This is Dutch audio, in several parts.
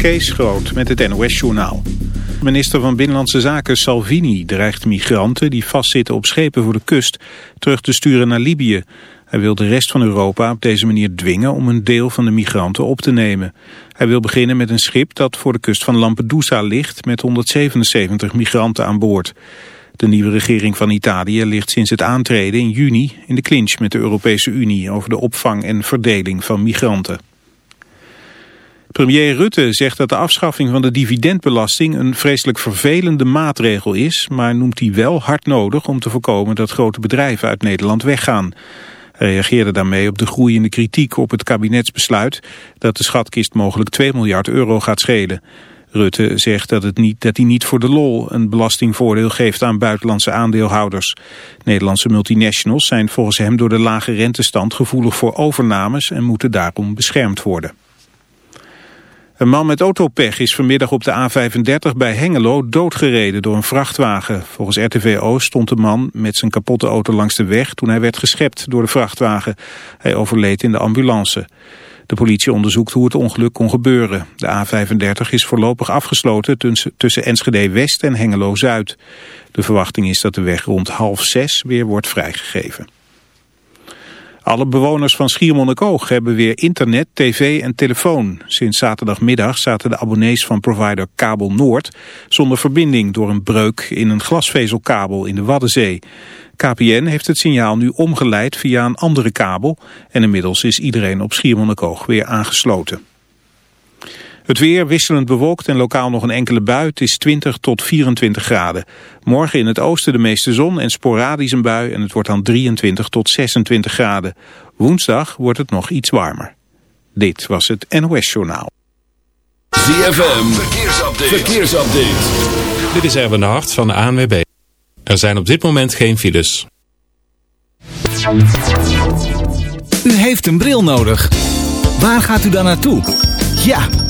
Kees Groot met het NOS-journaal. Minister van Binnenlandse Zaken Salvini dreigt migranten die vastzitten op schepen voor de kust terug te sturen naar Libië. Hij wil de rest van Europa op deze manier dwingen om een deel van de migranten op te nemen. Hij wil beginnen met een schip dat voor de kust van Lampedusa ligt met 177 migranten aan boord. De nieuwe regering van Italië ligt sinds het aantreden in juni in de clinch met de Europese Unie over de opvang en verdeling van migranten. Premier Rutte zegt dat de afschaffing van de dividendbelasting een vreselijk vervelende maatregel is, maar noemt die wel hard nodig om te voorkomen dat grote bedrijven uit Nederland weggaan. Hij reageerde daarmee op de groeiende kritiek op het kabinetsbesluit dat de schatkist mogelijk 2 miljard euro gaat schelen. Rutte zegt dat, het niet, dat hij niet voor de lol een belastingvoordeel geeft aan buitenlandse aandeelhouders. Nederlandse multinationals zijn volgens hem door de lage rentestand gevoelig voor overnames en moeten daarom beschermd worden. Een man met autopech is vanmiddag op de A35 bij Hengelo doodgereden door een vrachtwagen. Volgens RTV Oost stond de man met zijn kapotte auto langs de weg toen hij werd geschept door de vrachtwagen. Hij overleed in de ambulance. De politie onderzoekt hoe het ongeluk kon gebeuren. De A35 is voorlopig afgesloten tussen Enschede West en Hengelo Zuid. De verwachting is dat de weg rond half zes weer wordt vrijgegeven. Alle bewoners van Schiermonnikoog hebben weer internet, tv en telefoon. Sinds zaterdagmiddag zaten de abonnees van provider Kabel Noord zonder verbinding door een breuk in een glasvezelkabel in de Waddenzee. KPN heeft het signaal nu omgeleid via een andere kabel en inmiddels is iedereen op Schiermonnikoog weer aangesloten. Het weer wisselend bewolkt en lokaal nog een enkele bui. Het is 20 tot 24 graden. Morgen in het oosten de meeste zon en sporadisch een bui en het wordt dan 23 tot 26 graden. Woensdag wordt het nog iets warmer. Dit was het NOS Journaal. ZFM, verkeersupdate. verkeersupdate. Dit is Erwin de Hart van de ANWB. Er zijn op dit moment geen files. U heeft een bril nodig. Waar gaat u dan naartoe? Ja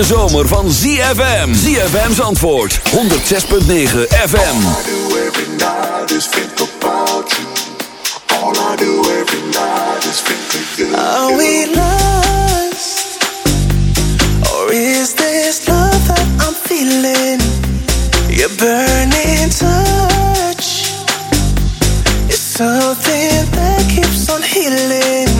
hete zomer van ZFM. ZFM's antwoord 106.9 FM. That keeps on healing.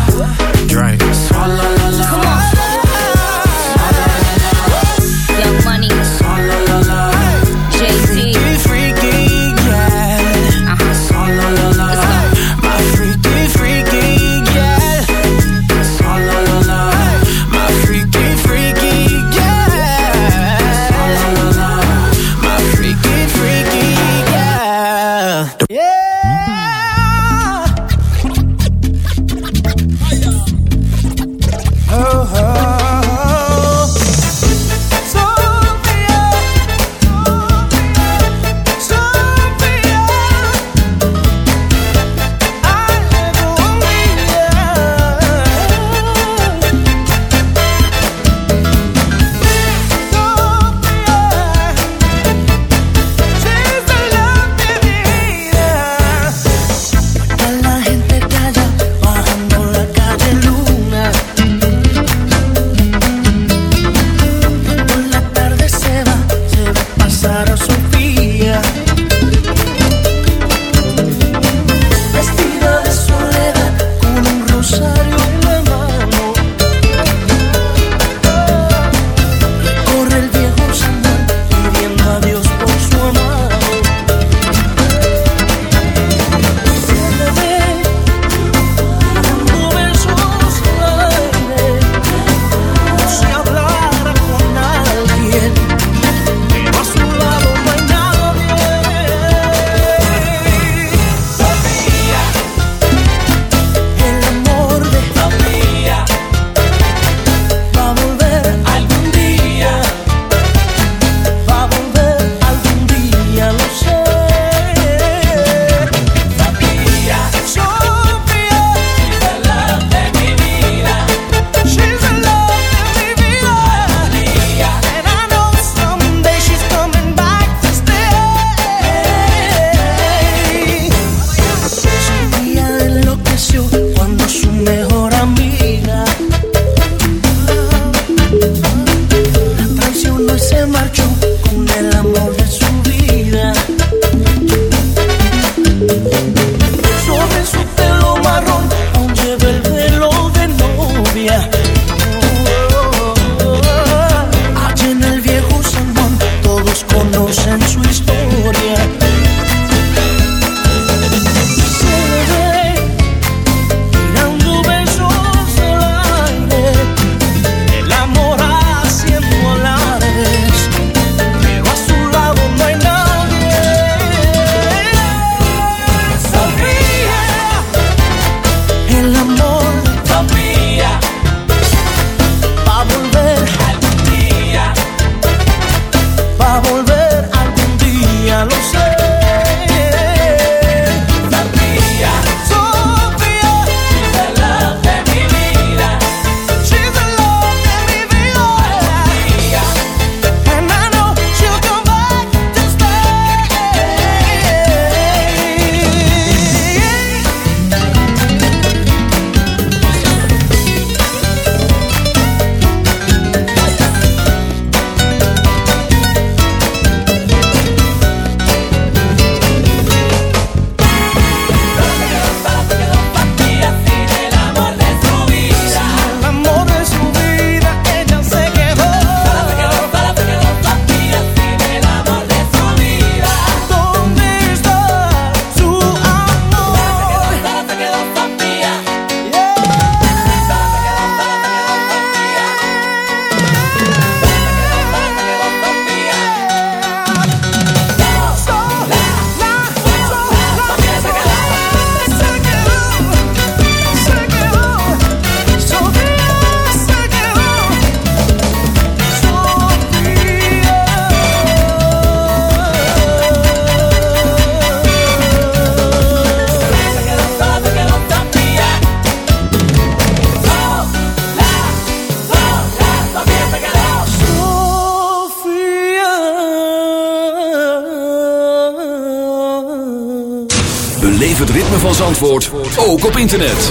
Zandvoort ook op internet.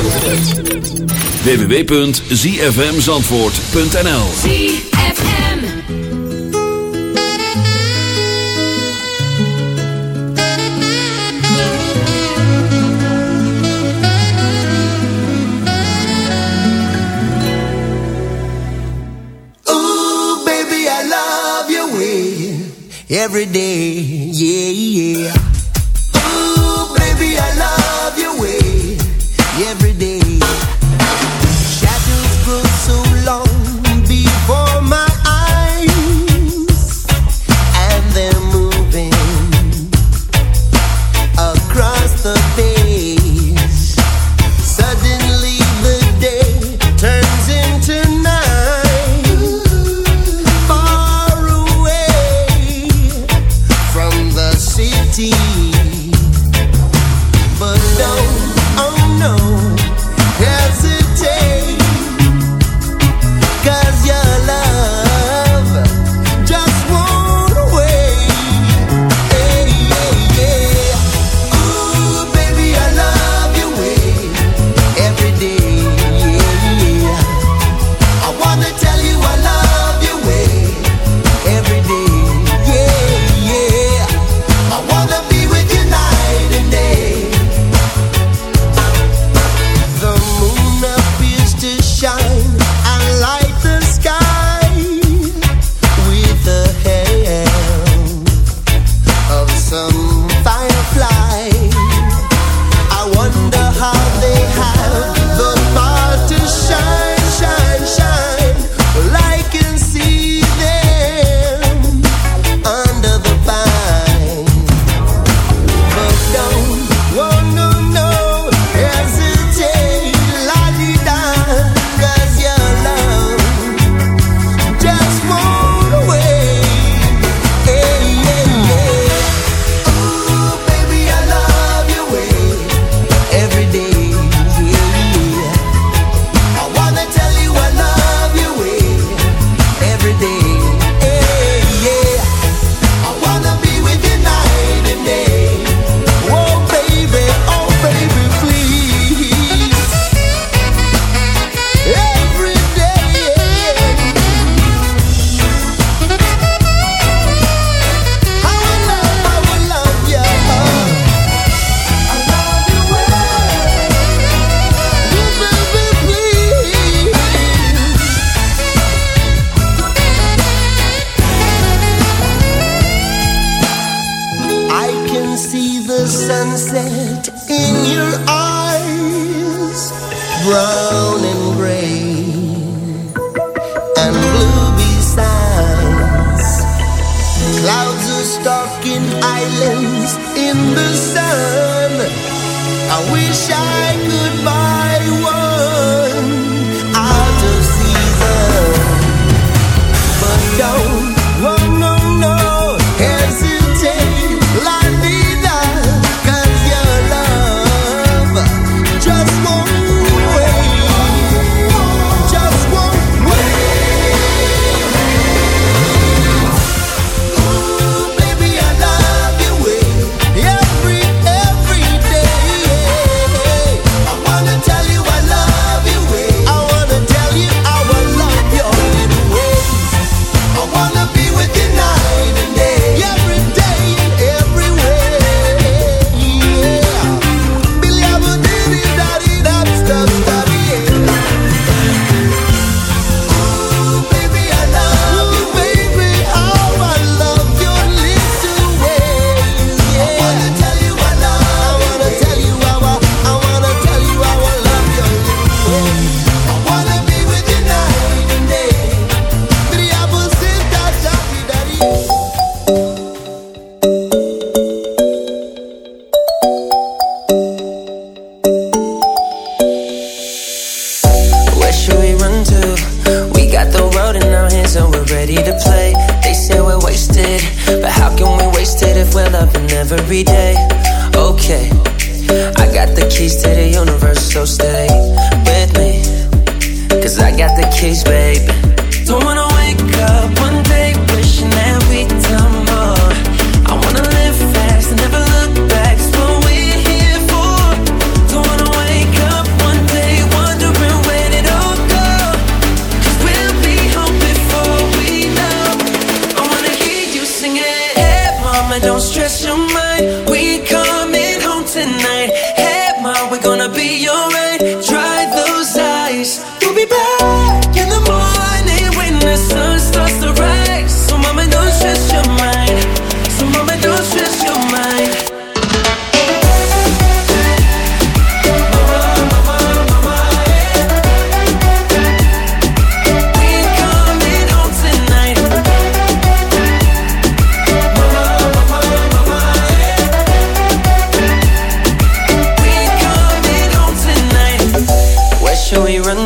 www.zfmzandvoort.nl ZFM Ooh, baby, I love your way Every day, yeah.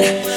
mine.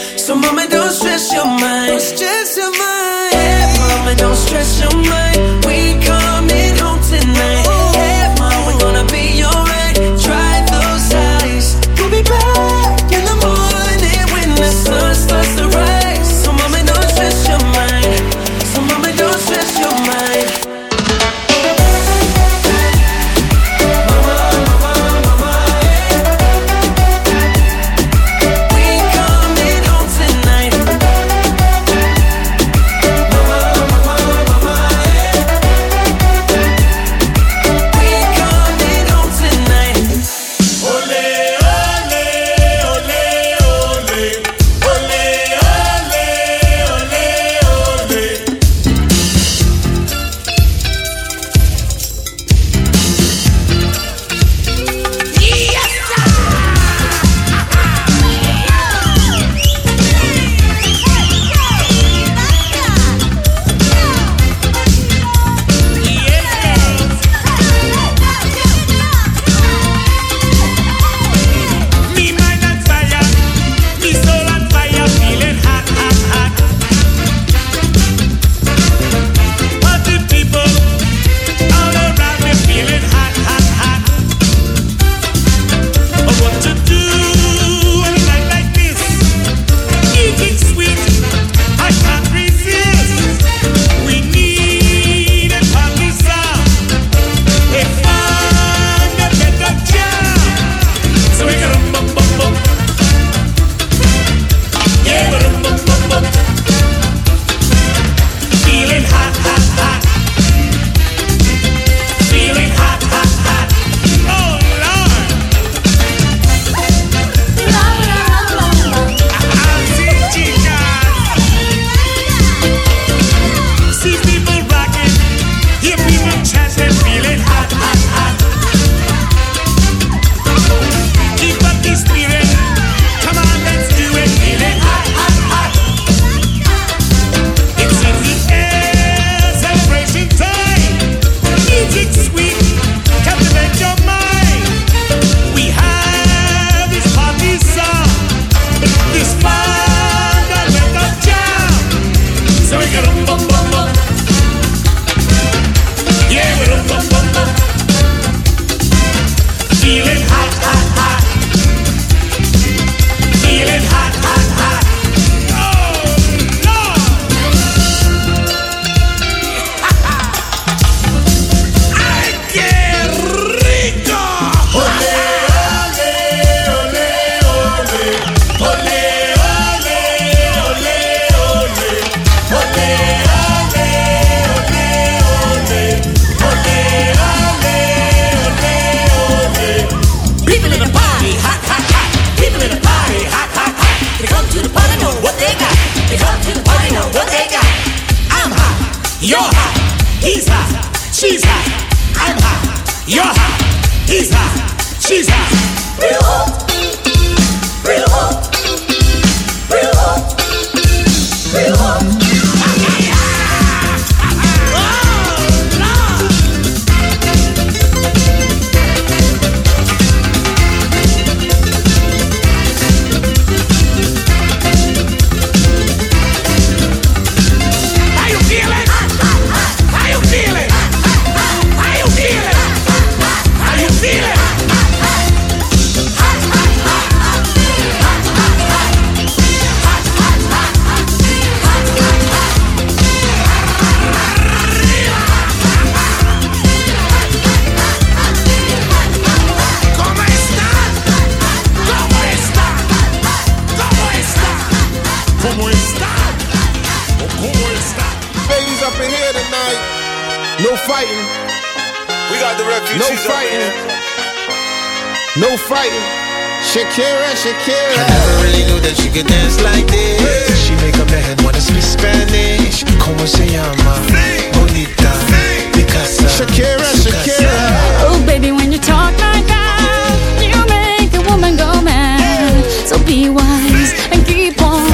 Be wise and keep on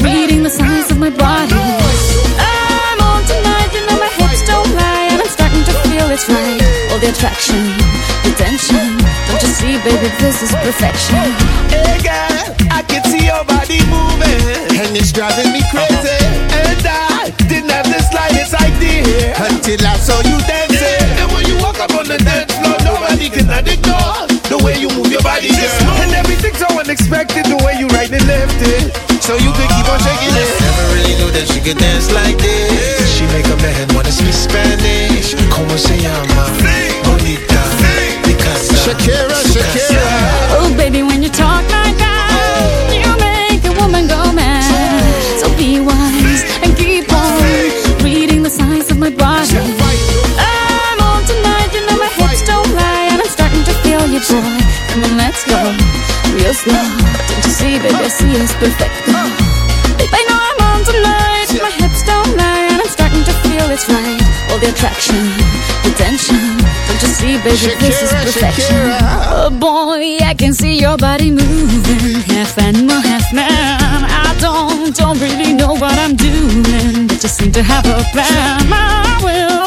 reading the signs of my body. I'm on tonight, you know my hips don't lie, and I'm starting to feel it's right. All the attraction, the tension. Don't you see, baby, this is perfection. Hey girl, I can see your body moving, and it's driving me crazy. And I didn't have the slightest idea until I saw you dancing. And when you walk up on the dance floor, nobody can ignore the way you move your body, girl. And everything's so the way you right and left it. So you can keep on shaking it. Never really knew that she could dance like this. She make a man wanna speak Spanish. Como se llama? Bonita. Picasa. Shakira, Shakira. Oh, baby, when you talk like that, oh. you make a woman go mad. So be wise and keep on reading the signs of my body. I'm on tonight, you know my hips don't lie, and I'm starting to feel you, boy. Come on, let's go, real slow. Don't you see, baby, I see it's perfect. Babe, I know I'm on tonight, my hips don't lie, and I'm starting to feel it's right. All the attraction, the tension. Don't you see, baby, this is perfection. Shakira. Oh boy, I can see your body moving, half animal, half man. I don't, don't really know what I'm doing, but just seem to have a plan. My will,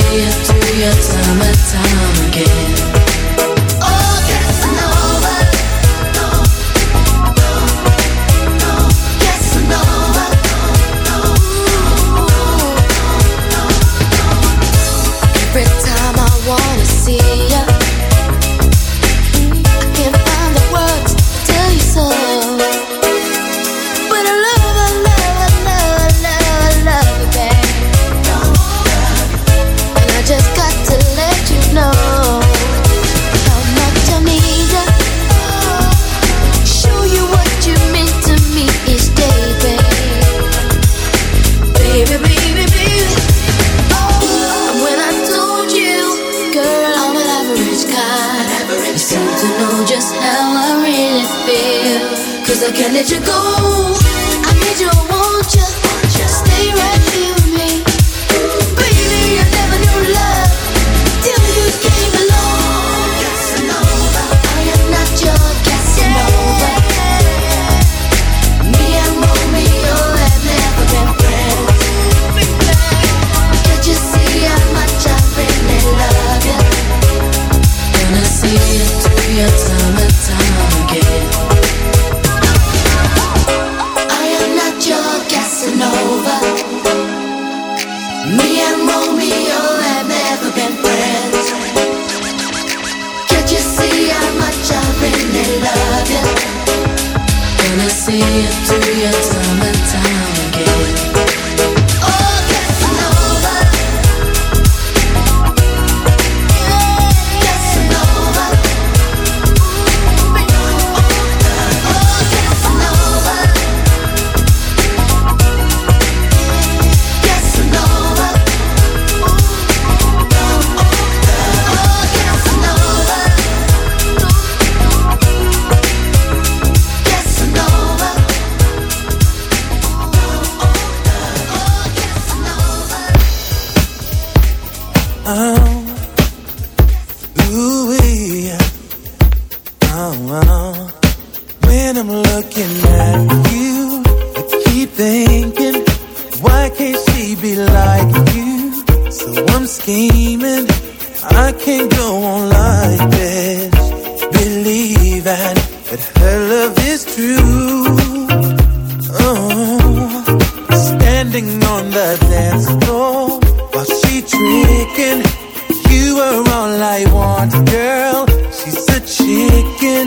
do your time time to know just how I really feel. Cause I can't let you go. I need you. on the dance floor while she drinking. You were all I want, girl. She's a chicken.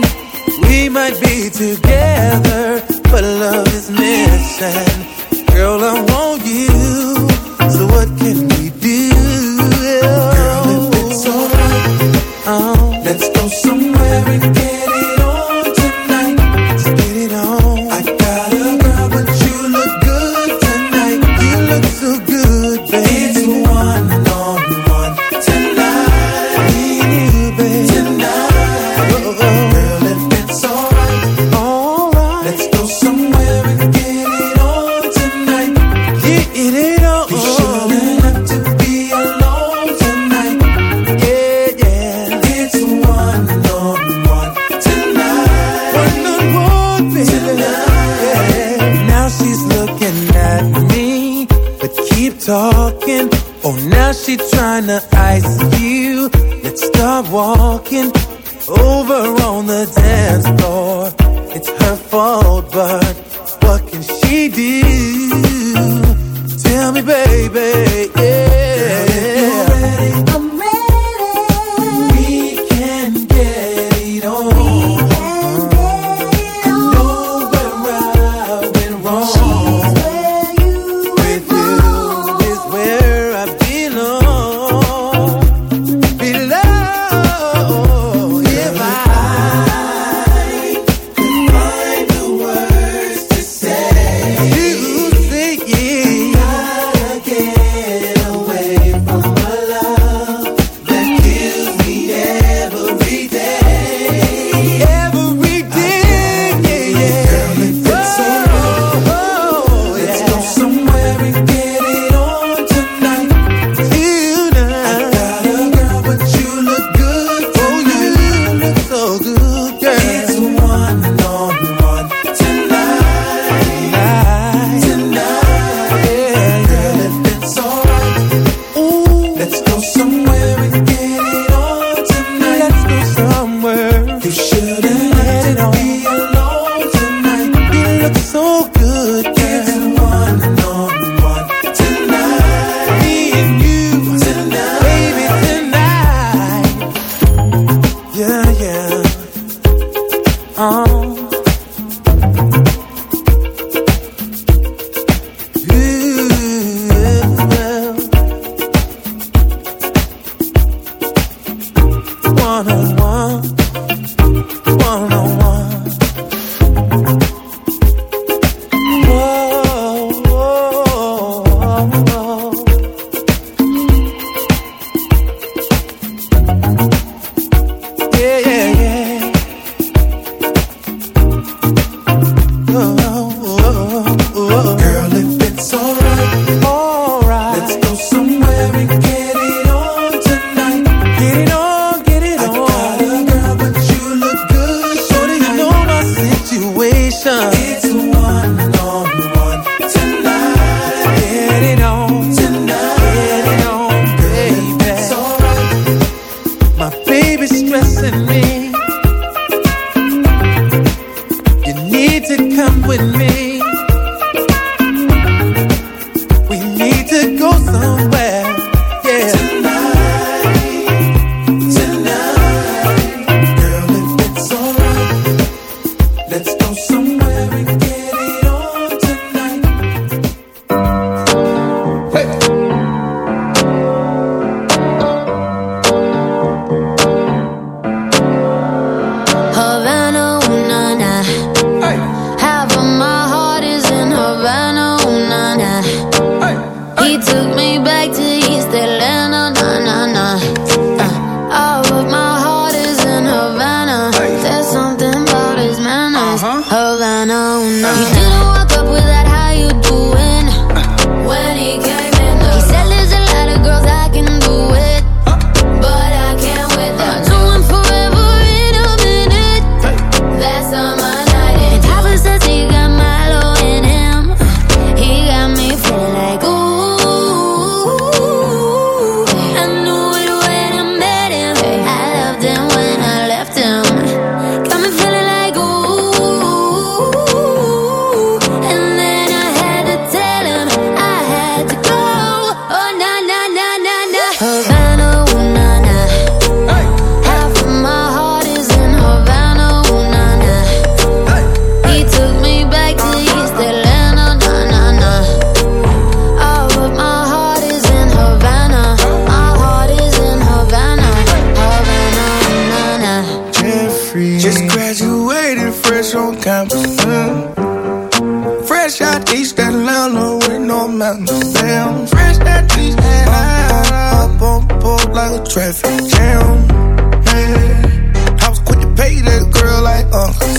We might be together, but love is missing. Girl, I want you. So what can we do? Girl, if it's alright, oh. let's go somewhere.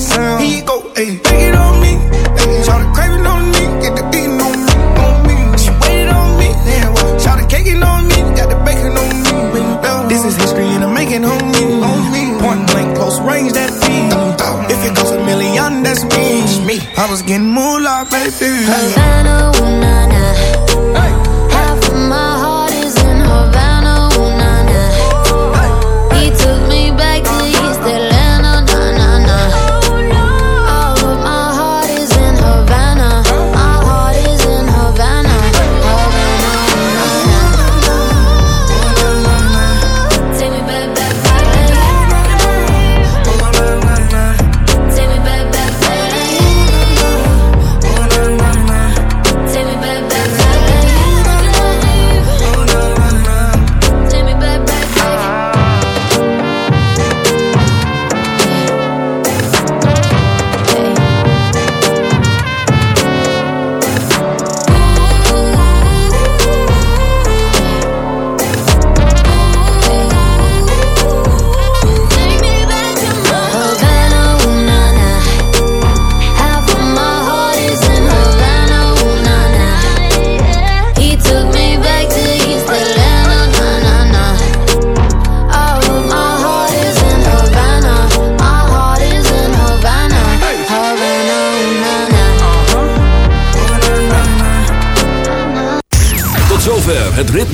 sound. Here you go, ayy. Take it on me, ayy. Try to crave on me, get the beating on me, on me. She waited on me, yeah. what? try to cake on me, got the bacon on me. This is history and I'm making on me, on me. Point blank, close range, that feed. Oh, oh. If it goes a million, that's me. me. I was getting moolah, baby. Havana,